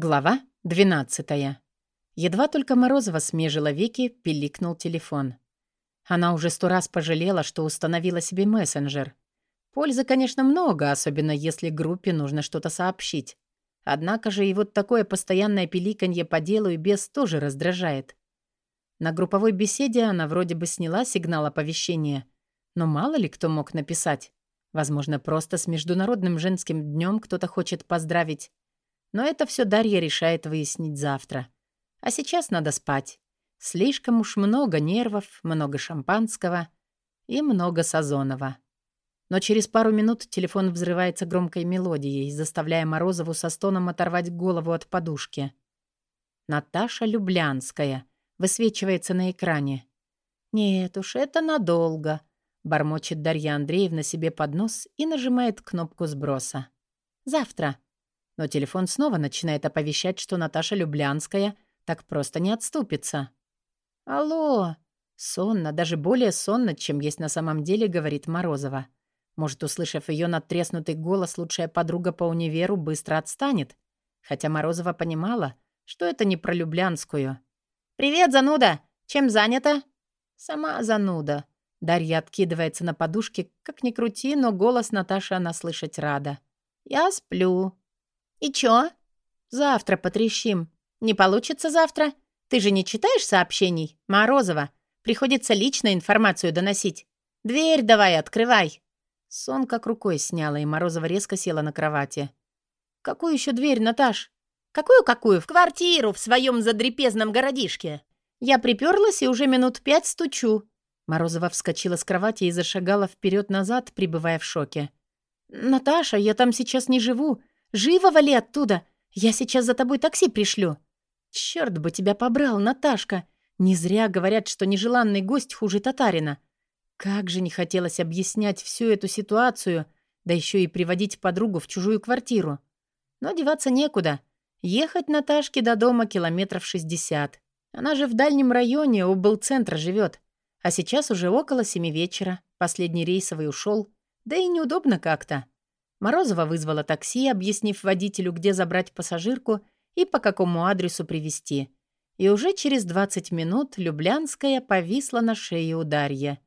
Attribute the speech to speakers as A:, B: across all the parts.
A: Глава 12. Едва только Морозова смежила веки, пиликнул телефон. Она уже сто раз пожалела, что установила себе мессенджер. Пользы, конечно, много, особенно если группе нужно что-то сообщить. Однако же и вот такое постоянное пиликанье по делу и без тоже раздражает. На групповой беседе она вроде бы сняла сигнал оповещения, но мало ли кто мог написать. Возможно, просто с Международным женским днем кто-то хочет поздравить. Но это все Дарья решает выяснить завтра. А сейчас надо спать. Слишком уж много нервов, много шампанского и много Сазонова. Но через пару минут телефон взрывается громкой мелодией, заставляя Морозову со стоном оторвать голову от подушки. Наташа Люблянская высвечивается на экране. «Нет уж, это надолго», — бормочет Дарья Андреевна себе под нос и нажимает кнопку сброса. «Завтра», но телефон снова начинает оповещать, что Наташа Люблянская так просто не отступится. «Алло!» Сонно, даже более сонно, чем есть на самом деле, говорит Морозова. Может, услышав ее надтреснутый голос, лучшая подруга по универу быстро отстанет. Хотя Морозова понимала, что это не про Люблянскую. «Привет, зануда! Чем занята?» «Сама зануда». Дарья откидывается на подушке, как ни крути, но голос Наташи она слышать рада. «Я сплю». «И чё?» «Завтра потрещим». «Не получится завтра? Ты же не читаешь сообщений? Морозова. Приходится лично информацию доносить. Дверь давай, открывай». Сон как рукой сняла, и Морозова резко села на кровати. «Какую еще дверь, Наташ?» «Какую-какую? В квартиру в своем задрепезном городишке». Я приперлась и уже минут пять стучу. Морозова вскочила с кровати и зашагала вперед-назад, пребывая в шоке. «Наташа, я там сейчас не живу. Живо вали оттуда! Я сейчас за тобой такси пришлю!» «Чёрт бы тебя побрал, Наташка! Не зря говорят, что нежеланный гость хуже татарина. Как же не хотелось объяснять всю эту ситуацию, да еще и приводить подругу в чужую квартиру. Но деваться некуда. Ехать Наташке до дома километров шестьдесят. Она же в дальнем районе облцентра живет. А сейчас уже около семи вечера. Последний рейсовый ушел. Да и неудобно как-то. Морозова вызвала такси, объяснив водителю, где забрать пассажирку и по какому адресу привезти. И уже через 20 минут Люблянская повисла на шее у Дарьи.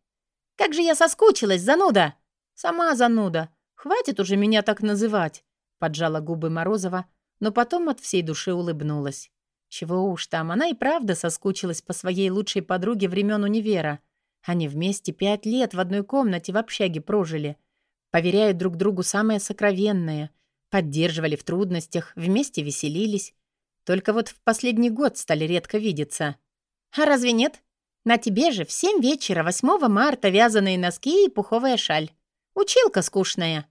A: «Как же я соскучилась, зануда!» «Сама зануда. Хватит уже меня так называть», — поджала губы Морозова, но потом от всей души улыбнулась. Чего уж там, она и правда соскучилась по своей лучшей подруге времен универа. Они вместе пять лет в одной комнате в общаге прожили — Поверяют друг другу самое сокровенное. Поддерживали в трудностях, вместе веселились. Только вот в последний год стали редко видеться. А разве нет? На тебе же в семь вечера 8 марта вязаные носки и пуховая шаль. Училка скучная.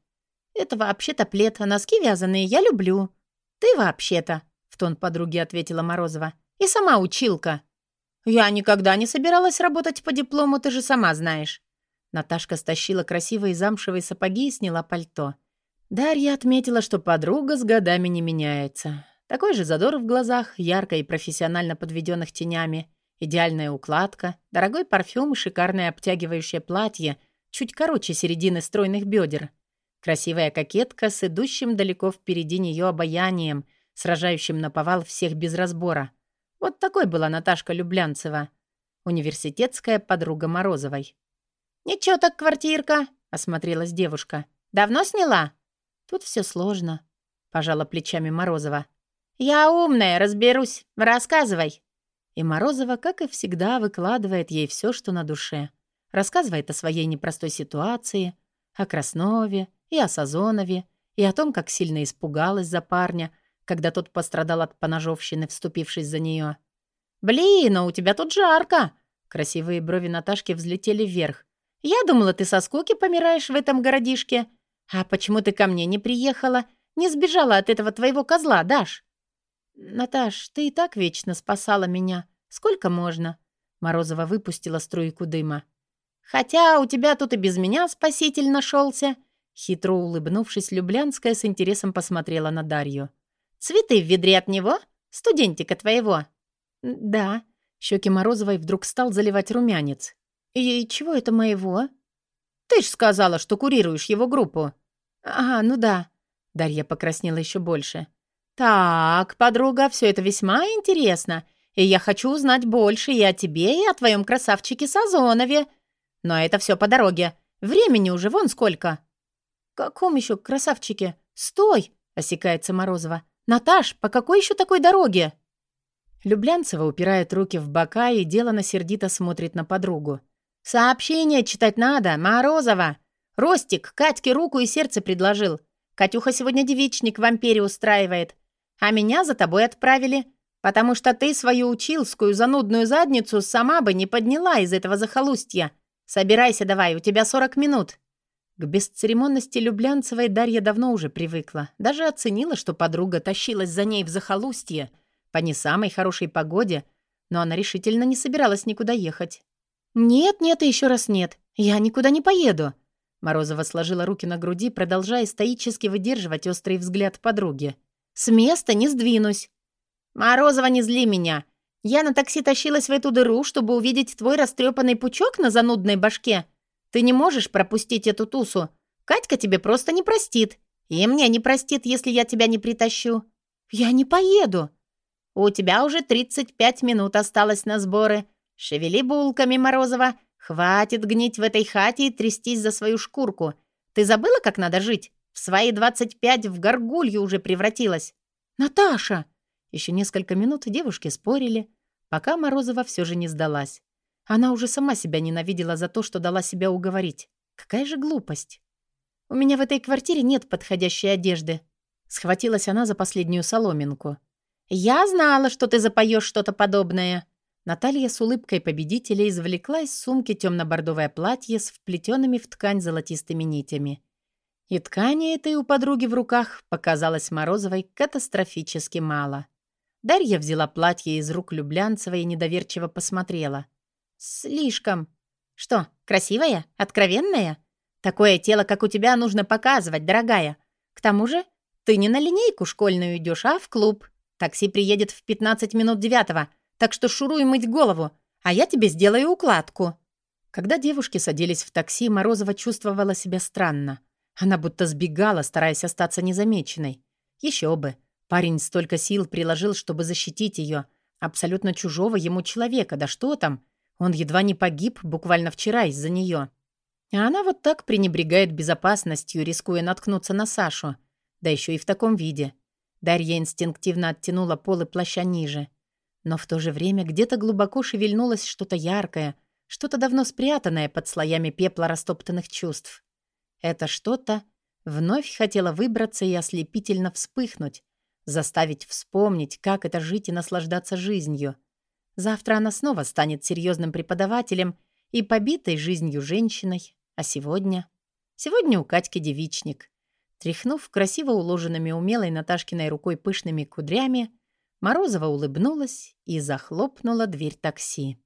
A: Это вообще-то плед, а носки вязаные я люблю. Ты вообще-то, в тон подруги ответила Морозова. И сама училка. Я никогда не собиралась работать по диплому, ты же сама знаешь. Наташка стащила красивые замшевые сапоги и сняла пальто. Дарья отметила, что подруга с годами не меняется. Такой же задор в глазах, ярко и профессионально подведенных тенями, идеальная укладка, дорогой парфюм и шикарное обтягивающее платье, чуть короче середины стройных бедер. Красивая кокетка с идущим далеко впереди нее обаянием, сражающим на повал всех без разбора. Вот такой была Наташка Люблянцева, университетская подруга Морозовой. «Ничего так квартирка», — осмотрелась девушка. «Давно сняла?» «Тут все сложно», — пожала плечами Морозова. «Я умная, разберусь. Рассказывай». И Морозова, как и всегда, выкладывает ей все, что на душе. Рассказывает о своей непростой ситуации, о Краснове и о Сазонове, и о том, как сильно испугалась за парня, когда тот пострадал от поножовщины, вступившись за нее. «Блин, а у тебя тут жарко!» Красивые брови Наташки взлетели вверх. Я думала, ты со скуки помираешь в этом городишке. А почему ты ко мне не приехала? Не сбежала от этого твоего козла, Даш?» «Наташ, ты и так вечно спасала меня. Сколько можно?» Морозова выпустила струйку дыма. «Хотя у тебя тут и без меня спаситель нашелся». Хитро улыбнувшись, Люблянская с интересом посмотрела на Дарью. «Цветы в ведре от него? Студентика твоего?» «Да». Щеки Морозовой вдруг стал заливать румянец. «И чего это моего?» «Ты ж сказала, что курируешь его группу». «Ага, ну да». Дарья покраснела еще больше. «Так, подруга, все это весьма интересно, и я хочу узнать больше и о тебе, и о твоем красавчике Сазонове. Но это все по дороге. Времени уже вон сколько». «Каком еще красавчике? Стой!» — осекается Морозова. «Наташ, по какой еще такой дороге?» Люблянцева упирает руки в бока и делано сердито смотрит на подругу. «Сообщение читать надо, Морозова! Ростик Катьке руку и сердце предложил. Катюха сегодня девичник в ампере устраивает. А меня за тобой отправили, потому что ты свою училскую занудную задницу сама бы не подняла из этого захолустья. Собирайся давай, у тебя 40 минут». К бесцеремонности Люблянцевой Дарья давно уже привыкла. Даже оценила, что подруга тащилась за ней в захолустье по не самой хорошей погоде, но она решительно не собиралась никуда ехать. «Нет, нет и еще раз нет. Я никуда не поеду». Морозова сложила руки на груди, продолжая стоически выдерживать острый взгляд подруги. «С места не сдвинусь». «Морозова, не зли меня. Я на такси тащилась в эту дыру, чтобы увидеть твой растрепанный пучок на занудной башке. Ты не можешь пропустить эту тусу. Катька тебе просто не простит. И мне не простит, если я тебя не притащу. Я не поеду. У тебя уже 35 минут осталось на сборы. Шевели булками, Морозова. Хватит гнить в этой хате и трястись за свою шкурку. Ты забыла, как надо жить? В свои 25 в горгулью уже превратилась. Наташа! Еще несколько минут девушки спорили, пока Морозова все же не сдалась. Она уже сама себя ненавидела за то, что дала себя уговорить. Какая же глупость. «У меня в этой квартире нет подходящей одежды». Схватилась она за последнюю соломинку. «Я знала, что ты запоешь что-то подобное». Наталья с улыбкой победителя извлекла из сумки темно-бордовое платье с вплетенными в ткань золотистыми нитями. И ткани этой у подруги в руках показалось Морозовой катастрофически мало. Дарья взяла платье из рук Люблянцевой и недоверчиво посмотрела — «Слишком». «Что, красивая? Откровенная? Такое тело, как у тебя, нужно показывать, дорогая. К тому же ты не на линейку школьную идешь, а в клуб. Такси приедет в 15 минут девятого, так что шуруй мыть голову, а я тебе сделаю укладку». Когда девушки садились в такси, Морозова чувствовала себя странно. Она будто сбегала, стараясь остаться незамеченной. Еще бы. Парень столько сил приложил, чтобы защитить ее. Абсолютно чужого ему человека, да что там. Он едва не погиб буквально вчера из-за нее. А она вот так пренебрегает безопасностью, рискуя наткнуться на Сашу. Да еще и в таком виде. Дарья инстинктивно оттянула полы плаща ниже. Но в то же время где-то глубоко шевельнулось что-то яркое, что-то давно спрятанное под слоями пепла растоптанных чувств. Это что-то вновь хотело выбраться и ослепительно вспыхнуть, заставить вспомнить, как это жить и наслаждаться жизнью — Завтра она снова станет серьезным преподавателем и побитой жизнью женщиной. А сегодня? Сегодня у Катьки девичник. Тряхнув красиво уложенными умелой Наташкиной рукой пышными кудрями, Морозова улыбнулась и захлопнула дверь такси.